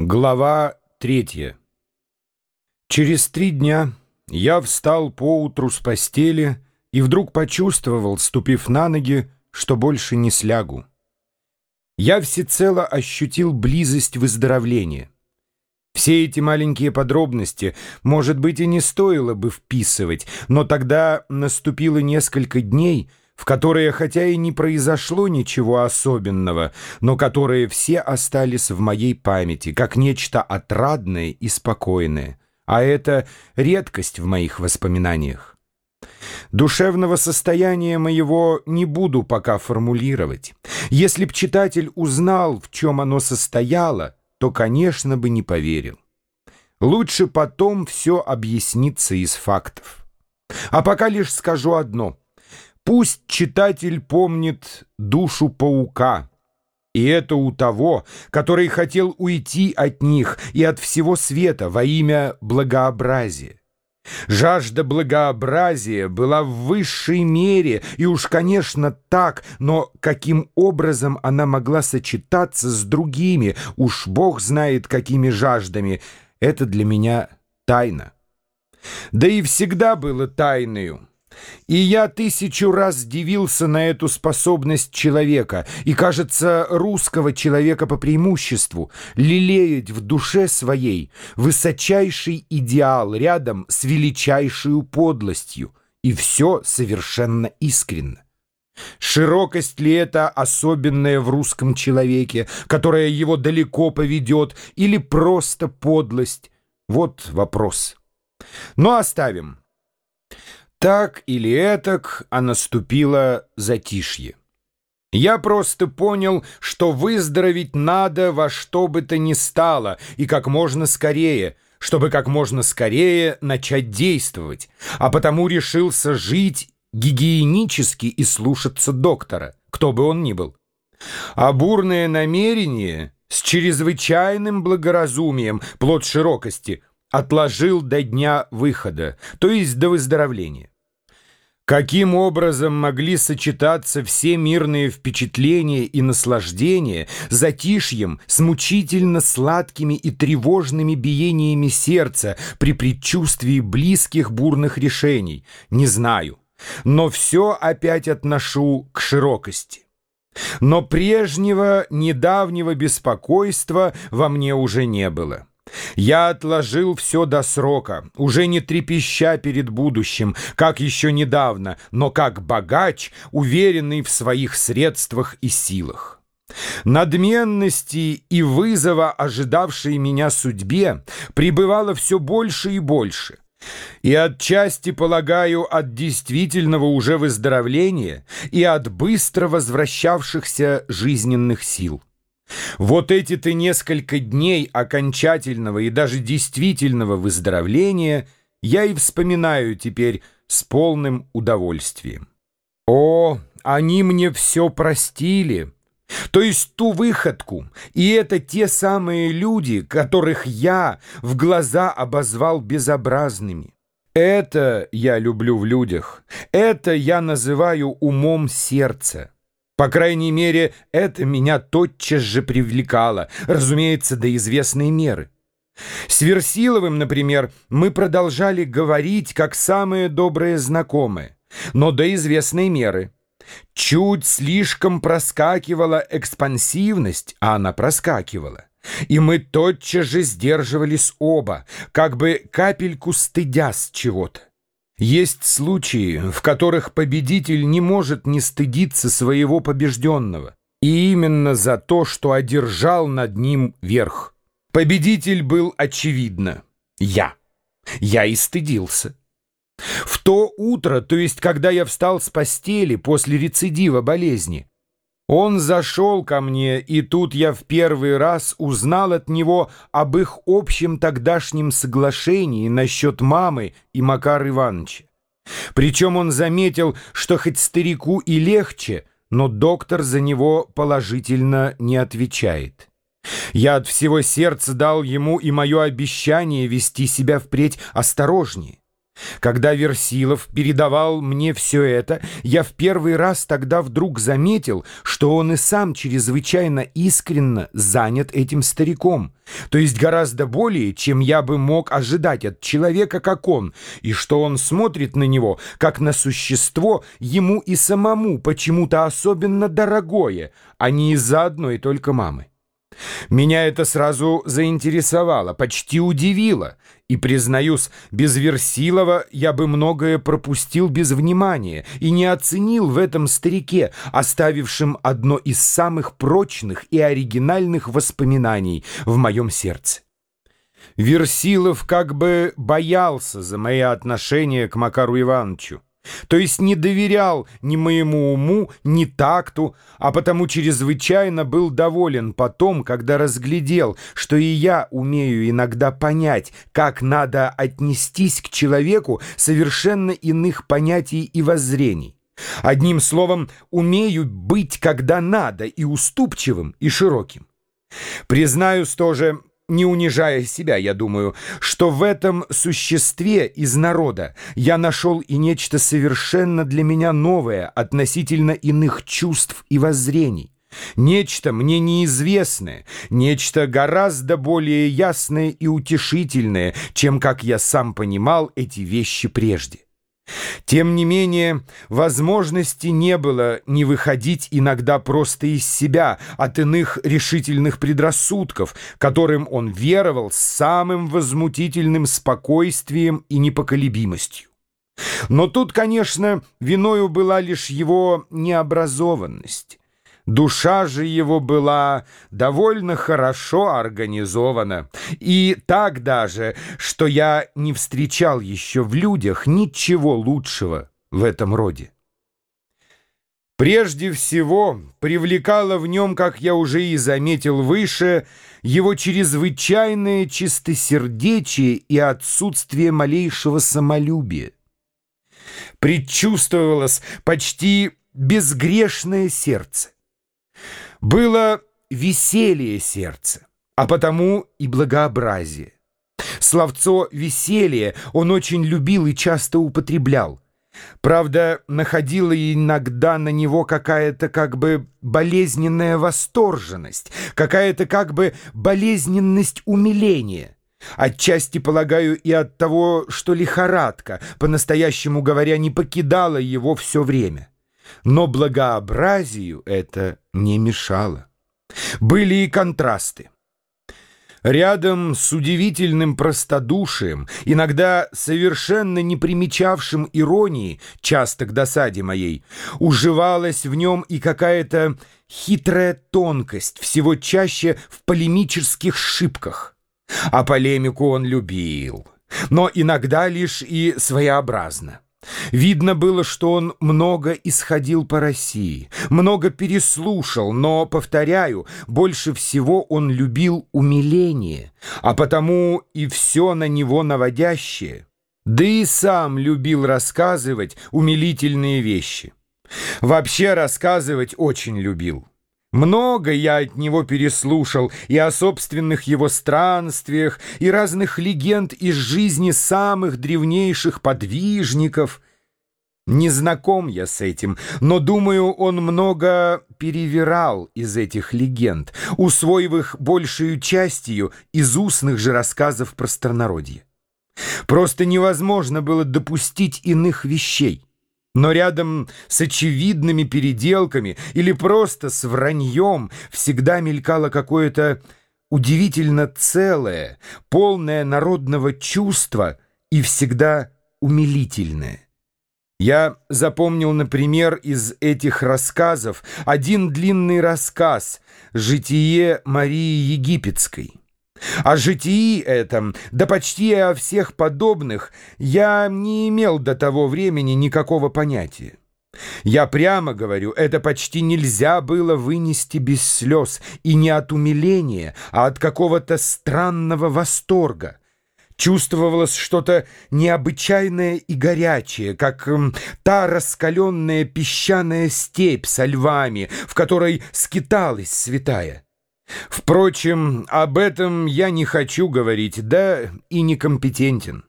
Глава третья. Через три дня я встал поутру с постели и вдруг почувствовал, ступив на ноги, что больше не слягу. Я всецело ощутил близость выздоровления. Все эти маленькие подробности, может быть, и не стоило бы вписывать, но тогда наступило несколько дней — в которые, хотя и не произошло ничего особенного, но которые все остались в моей памяти, как нечто отрадное и спокойное, а это редкость в моих воспоминаниях. Душевного состояния моего не буду пока формулировать. Если б читатель узнал, в чем оно состояло, то, конечно, бы не поверил. Лучше потом все объяснится из фактов. А пока лишь скажу одно — Пусть читатель помнит душу паука, и это у того, который хотел уйти от них и от всего света во имя благообразия. Жажда благообразия была в высшей мере, и уж, конечно, так, но каким образом она могла сочетаться с другими, уж Бог знает, какими жаждами, это для меня тайна. Да и всегда было тайною. И я тысячу раз дивился на эту способность человека, и, кажется, русского человека по преимуществу, лелеять в душе своей высочайший идеал рядом с величайшей подлостью, и все совершенно искренно. Широкость ли это особенная в русском человеке, которая его далеко поведет, или просто подлость? Вот вопрос. Но оставим. Так или этак, а наступило затишье. Я просто понял, что выздороветь надо во что бы то ни стало и как можно скорее, чтобы как можно скорее начать действовать, а потому решился жить гигиенически и слушаться доктора, кто бы он ни был. А бурное намерение с чрезвычайным благоразумием, плод широкости, отложил до дня выхода, то есть до выздоровления. Каким образом могли сочетаться все мирные впечатления и наслаждения затишьем с мучительно сладкими и тревожными биениями сердца при предчувствии близких бурных решений, не знаю, но все опять отношу к широкости. Но прежнего недавнего беспокойства во мне уже не было. Я отложил все до срока, уже не трепеща перед будущим, как еще недавно, но как богач, уверенный в своих средствах и силах. Надменности и вызова, ожидавшей меня судьбе, пребывало все больше и больше. И отчасти, полагаю, от действительного уже выздоровления и от быстро возвращавшихся жизненных сил. Вот эти-то несколько дней окончательного и даже действительного выздоровления я и вспоминаю теперь с полным удовольствием. О, они мне все простили, то есть ту выходку, и это те самые люди, которых я в глаза обозвал безобразными. Это я люблю в людях, это я называю умом сердца. По крайней мере, это меня тотчас же привлекало, разумеется, до известной меры. С Версиловым, например, мы продолжали говорить как самые добрые знакомые, но до известной меры. Чуть слишком проскакивала экспансивность, а она проскакивала. И мы тотчас же сдерживались оба, как бы капельку стыдясь чего-то. Есть случаи, в которых победитель не может не стыдиться своего побежденного. И именно за то, что одержал над ним верх. Победитель был, очевидно, я. Я и стыдился. В то утро, то есть когда я встал с постели после рецидива болезни, он зашел ко мне, и тут я в первый раз узнал от него об их общем тогдашнем соглашении насчет мамы и Макара Ивановича. Причем он заметил, что хоть старику и легче, но доктор за него положительно не отвечает. Я от всего сердца дал ему и мое обещание вести себя впредь осторожнее. Когда Версилов передавал мне все это, я в первый раз тогда вдруг заметил, что он и сам чрезвычайно искренно занят этим стариком, то есть гораздо более, чем я бы мог ожидать от человека, как он, и что он смотрит на него, как на существо, ему и самому почему-то особенно дорогое, а не из-за одной только мамы. Меня это сразу заинтересовало, почти удивило. И, признаюсь, без Версилова я бы многое пропустил без внимания и не оценил в этом старике, оставившем одно из самых прочных и оригинальных воспоминаний в моем сердце. Версилов как бы боялся за мои отношения к Макару Ивановичу то есть не доверял ни моему уму, ни такту, а потому чрезвычайно был доволен потом, когда разглядел, что и я умею иногда понять, как надо отнестись к человеку совершенно иных понятий и воззрений. Одним словом, умею быть, когда надо, и уступчивым, и широким. Признаюсь тоже, не унижая себя, я думаю, что в этом существе из народа я нашел и нечто совершенно для меня новое относительно иных чувств и воззрений. Нечто мне неизвестное, нечто гораздо более ясное и утешительное, чем, как я сам понимал, эти вещи прежде. Тем не менее, возможности не было не выходить иногда просто из себя от иных решительных предрассудков, которым он веровал с самым возмутительным спокойствием и непоколебимостью. Но тут, конечно, виною была лишь его необразованность. Душа же его была довольно хорошо организована. И так даже, что я не встречал еще в людях ничего лучшего в этом роде. Прежде всего, привлекало в нем, как я уже и заметил выше, его чрезвычайное чистосердечие и отсутствие малейшего самолюбия. Предчувствовалось почти безгрешное сердце. Было веселье сердца, а потому и благообразие. Словцо «веселье» он очень любил и часто употреблял. Правда, находила иногда на него какая-то как бы болезненная восторженность, какая-то как бы болезненность умиления. Отчасти, полагаю, и от того, что лихорадка, по-настоящему говоря, не покидала его все время но благообразию это не мешало. Были и контрасты. Рядом с удивительным простодушием, иногда совершенно не примечавшим иронии, часто к досаде моей, уживалась в нем и какая-то хитрая тонкость, всего чаще в полемических шибках. А полемику он любил, но иногда лишь и своеобразно. Видно было, что он много исходил по России, много переслушал, но, повторяю, больше всего он любил умиление, а потому и все на него наводящее. Да и сам любил рассказывать умилительные вещи. Вообще рассказывать очень любил. Много я от него переслушал и о собственных его странствиях, и разных легенд из жизни самых древнейших подвижников. Не знаком я с этим, но, думаю, он много перевирал из этих легенд, усвоив их большую частью из устных же рассказов простонародья. Просто невозможно было допустить иных вещей. Но рядом с очевидными переделками или просто с враньем всегда мелькало какое-то удивительно целое, полное народного чувства и всегда умилительное. Я запомнил, например, из этих рассказов один длинный рассказ «Житие Марии Египетской». О житии этом, да почти о всех подобных, я не имел до того времени никакого понятия. Я прямо говорю, это почти нельзя было вынести без слез, и не от умиления, а от какого-то странного восторга. Чувствовалось что-то необычайное и горячее, как м, та раскаленная песчаная степь со львами, в которой скиталась святая. Впрочем, об этом я не хочу говорить, да и некомпетентен.